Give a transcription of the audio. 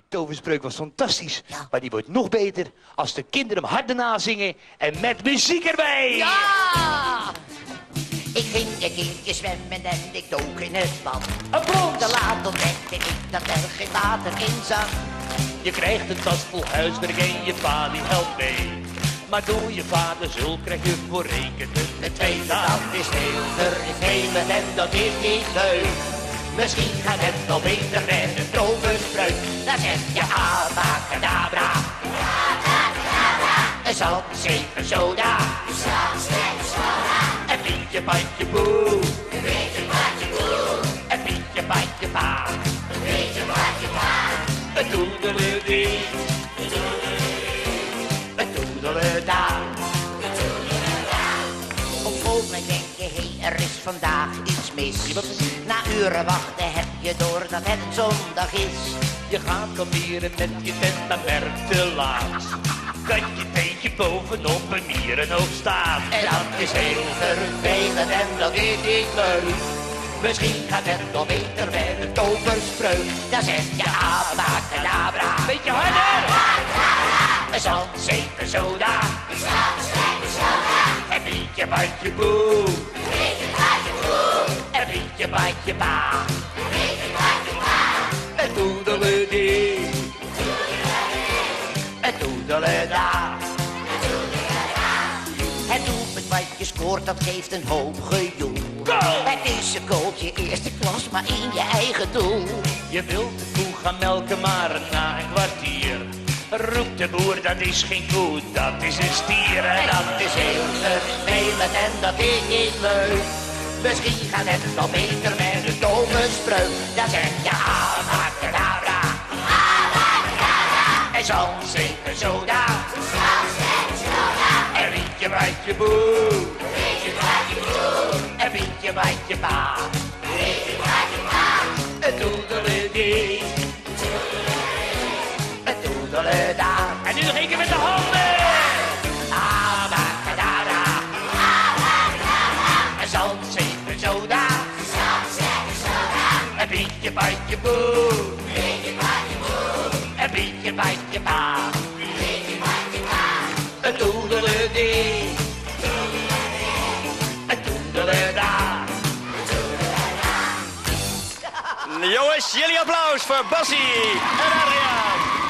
Die toverspreuk was fantastisch. Maar die wordt nog beter als de kinderen hem hard na zingen en met muziek erbij. Ja! Ik ging een keertje zwemmen en ik dook in het bad. Applaus! Te laat ontdekte ik dat er geen water in zat. Je krijgt een tas vol huiswerk en je pa die helpt mee. Maar door je vader zul krijg je voor rekenen De tweede dat is heel vervelend en dat is niet leuk. Misschien gaat het nog beter met een toverspreuk. Dan zeg je abacadabra. Een zand, zeven soda. Een beetje bandje boe. Een beetje bandje boe. Een beetje bandje pa. Een beetje bandje pa. Een doedeledee. Een toedeleda. Op ogenblik denk je, hé, er is vandaag iets mis. Na uren wachten heb je door dat het zondag is. Je gaat kamperen met je tent, dan werkt te laat. Dat je teentje bovenop een mierenhoop staat. En dat is heel vervelend en dat is niet leuk. Misschien gaat het nog beter met een toverspreuk. Dan zeg je abacadabra. Beetje harder! Een zand, zeven soda. Een beetje bandje boe. Een beetje bandje pa. Een doedeledee. Een toedeleda. Het doelpunt wat je scoort, dat geeft een hoop gejoel. Het is een goaltje eerste klas, maar in je eigen doel. Je wilt de koe gaan melken, maar na een kwartier roept de boer, dat is geen koe, dat is een stier. En en dat is leuk. Misschien gaat het nog beter met een toverspreuk. Dan zeg je abacadabra. En zo'n zeker soda. een beetje bandje boe. Een beetje bandje pa. Een doedeledee. Een toedeleda. En Een beetje bandje boe. Een beetje bandje pa. Een doedeledee. Een doedeleda. Jongens, jullie applaus voor Bassie en Adriaan.